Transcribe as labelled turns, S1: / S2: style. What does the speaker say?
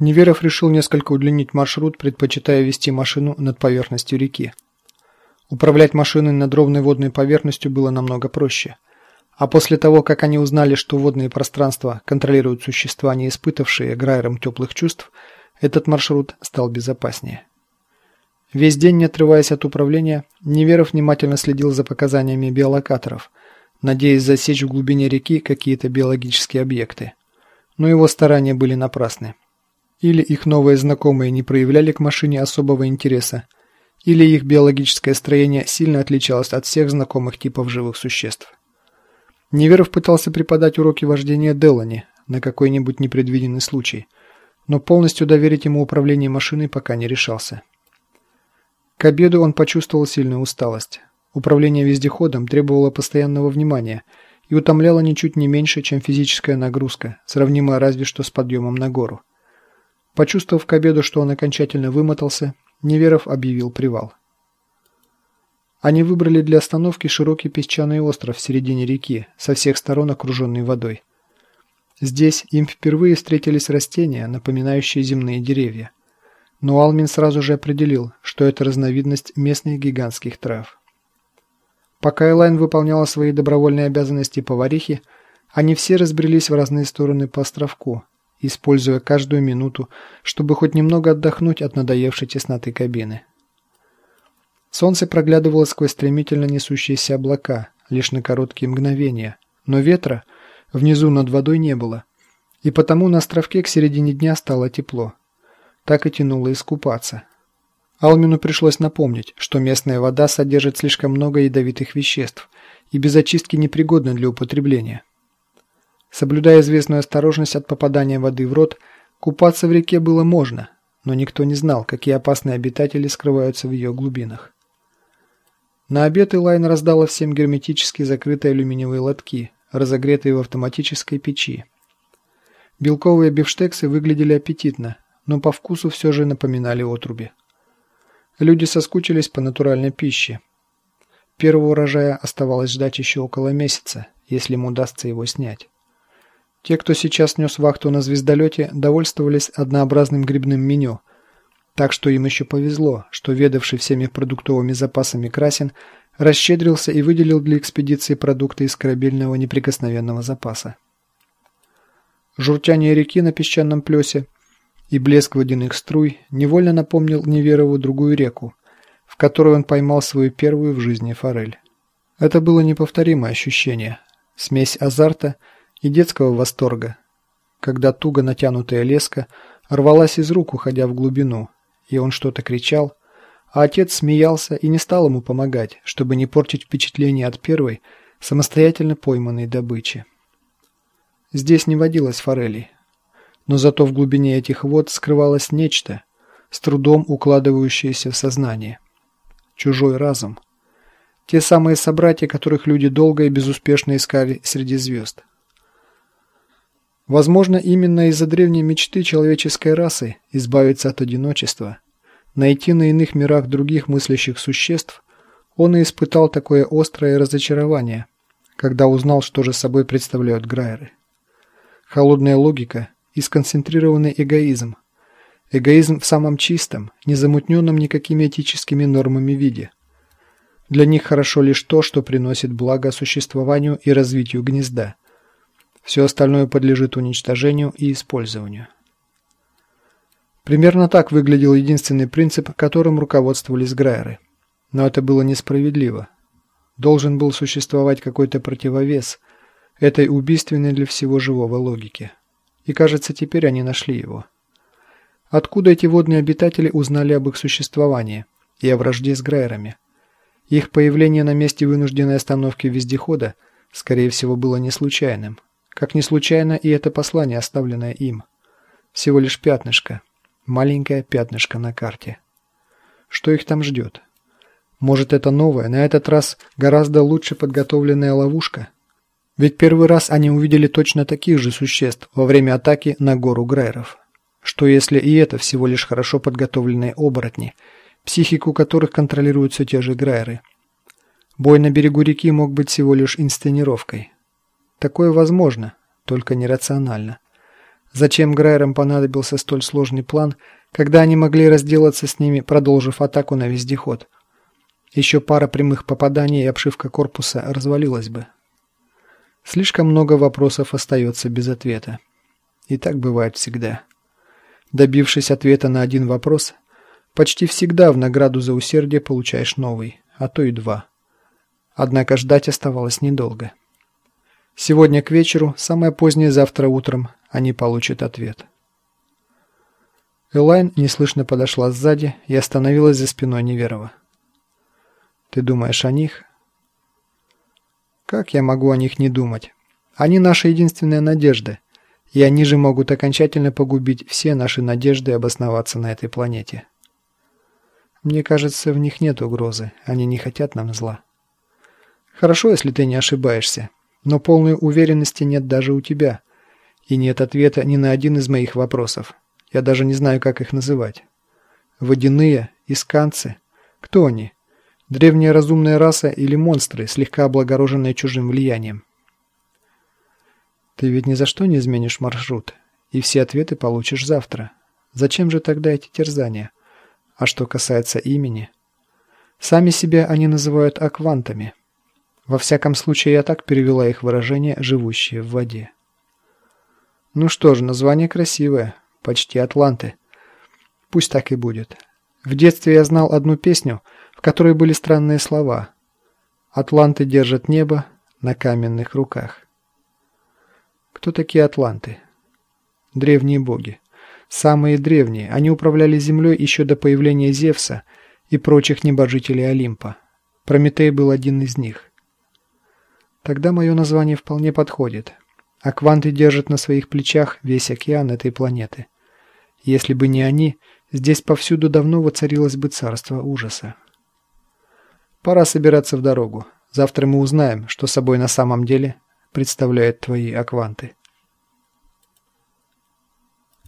S1: Неверов решил несколько удлинить маршрут, предпочитая вести машину над поверхностью реки. Управлять машиной над ровной водной поверхностью было намного проще. А после того, как они узнали, что водные пространства контролируют существа, не испытавшие Грайером теплых чувств, этот маршрут стал безопаснее. Весь день, не отрываясь от управления, Неверов внимательно следил за показаниями биолокаторов, надеясь засечь в глубине реки какие-то биологические объекты. Но его старания были напрасны. Или их новые знакомые не проявляли к машине особого интереса, или их биологическое строение сильно отличалось от всех знакомых типов живых существ. Неверов пытался преподать уроки вождения Делани на какой-нибудь непредвиденный случай, но полностью доверить ему управление машиной пока не решался. К обеду он почувствовал сильную усталость. Управление вездеходом требовало постоянного внимания и утомляло ничуть не меньше, чем физическая нагрузка, сравнимая разве что с подъемом на гору. Почувствовав к обеду, что он окончательно вымотался, Неверов объявил привал. Они выбрали для остановки широкий песчаный остров в середине реки, со всех сторон окруженный водой. Здесь им впервые встретились растения, напоминающие земные деревья. Но Алмин сразу же определил, что это разновидность местных гигантских трав. Пока Элайн выполняла свои добровольные обязанности поварихи, они все разбрелись в разные стороны по островку, используя каждую минуту, чтобы хоть немного отдохнуть от надоевшей тесноты кабины. Солнце проглядывало сквозь стремительно несущиеся облака, лишь на короткие мгновения, но ветра внизу над водой не было, и потому на островке к середине дня стало тепло. Так и тянуло искупаться. Алмину пришлось напомнить, что местная вода содержит слишком много ядовитых веществ и без очистки непригодна для употребления. Соблюдая известную осторожность от попадания воды в рот, купаться в реке было можно, но никто не знал, какие опасные обитатели скрываются в ее глубинах. На обед Элайн раздала всем герметически закрытые алюминиевые лотки, разогретые в автоматической печи. Белковые бифштексы выглядели аппетитно, но по вкусу все же напоминали отруби. Люди соскучились по натуральной пище. Первого урожая оставалось ждать еще около месяца, если им удастся его снять. Те, кто сейчас нес вахту на звездолете, довольствовались однообразным грибным меню. Так что им еще повезло, что ведавший всеми продуктовыми запасами Красин расщедрился и выделил для экспедиции продукты из корабельного неприкосновенного запаса. Журчание реки на песчаном плесе и блеск водяных струй невольно напомнил Неверову другую реку, в которой он поймал свою первую в жизни форель. Это было неповторимое ощущение. Смесь азарта – и детского восторга, когда туго натянутая леска рвалась из рук, уходя в глубину, и он что-то кричал, а отец смеялся и не стал ему помогать, чтобы не портить впечатление от первой, самостоятельно пойманной добычи. Здесь не водилось форелей, но зато в глубине этих вод скрывалось нечто, с трудом укладывающееся в сознание. Чужой разум. Те самые собратья, которых люди долго и безуспешно искали среди звезд. Возможно, именно из-за древней мечты человеческой расы избавиться от одиночества, найти на иных мирах других мыслящих существ, он и испытал такое острое разочарование, когда узнал, что же собой представляют Грайеры. Холодная логика и сконцентрированный эгоизм. Эгоизм в самом чистом, незамутненном никакими этическими нормами виде. Для них хорошо лишь то, что приносит благо существованию и развитию гнезда – все остальное подлежит уничтожению и использованию. Примерно так выглядел единственный принцип, которым руководствовались Грайеры. Но это было несправедливо. Должен был существовать какой-то противовес этой убийственной для всего живого логике. И кажется, теперь они нашли его. Откуда эти водные обитатели узнали об их существовании и о вражде с Грайерами? Их появление на месте вынужденной остановки вездехода, скорее всего, было не случайным. Как ни случайно и это послание, оставленное им. Всего лишь пятнышко. Маленькое пятнышко на карте. Что их там ждет? Может, это новая, на этот раз гораздо лучше подготовленная ловушка? Ведь первый раз они увидели точно таких же существ во время атаки на гору Грейров. Что если и это всего лишь хорошо подготовленные оборотни, психику которых контролируют все те же Грейры? Бой на берегу реки мог быть всего лишь инсценировкой. Такое возможно, только нерационально. Зачем Грайерам понадобился столь сложный план, когда они могли разделаться с ними, продолжив атаку на вездеход? Еще пара прямых попаданий и обшивка корпуса развалилась бы. Слишком много вопросов остается без ответа. И так бывает всегда. Добившись ответа на один вопрос, почти всегда в награду за усердие получаешь новый, а то и два. Однако ждать оставалось недолго. Сегодня к вечеру, самое позднее завтра утром, они получат ответ. Элайн неслышно подошла сзади и остановилась за спиной Неверова. «Ты думаешь о них?» «Как я могу о них не думать? Они наша единственная надежда, и они же могут окончательно погубить все наши надежды обосноваться на этой планете. Мне кажется, в них нет угрозы, они не хотят нам зла. Хорошо, если ты не ошибаешься, но полной уверенности нет даже у тебя» И нет ответа ни на один из моих вопросов. Я даже не знаю, как их называть. Водяные? Исканцы? Кто они? Древняя разумная раса или монстры, слегка облагороженные чужим влиянием? Ты ведь ни за что не изменишь маршрут, и все ответы получишь завтра. Зачем же тогда эти терзания? А что касается имени... Сами себя они называют аквантами. Во всяком случае, я так перевела их выражение «живущие в воде». Ну что ж, название красивое. Почти Атланты. Пусть так и будет. В детстве я знал одну песню, в которой были странные слова. Атланты держат небо на каменных руках. Кто такие атланты? Древние боги. Самые древние. Они управляли землей еще до появления Зевса и прочих небожителей Олимпа. Прометей был один из них. Тогда мое название вполне подходит а кванты держат на своих плечах весь океан этой планеты. Если бы не они, здесь повсюду давно воцарилось бы царство ужаса. Пора собираться в дорогу. Завтра мы узнаем, что собой на самом деле представляют твои акванты.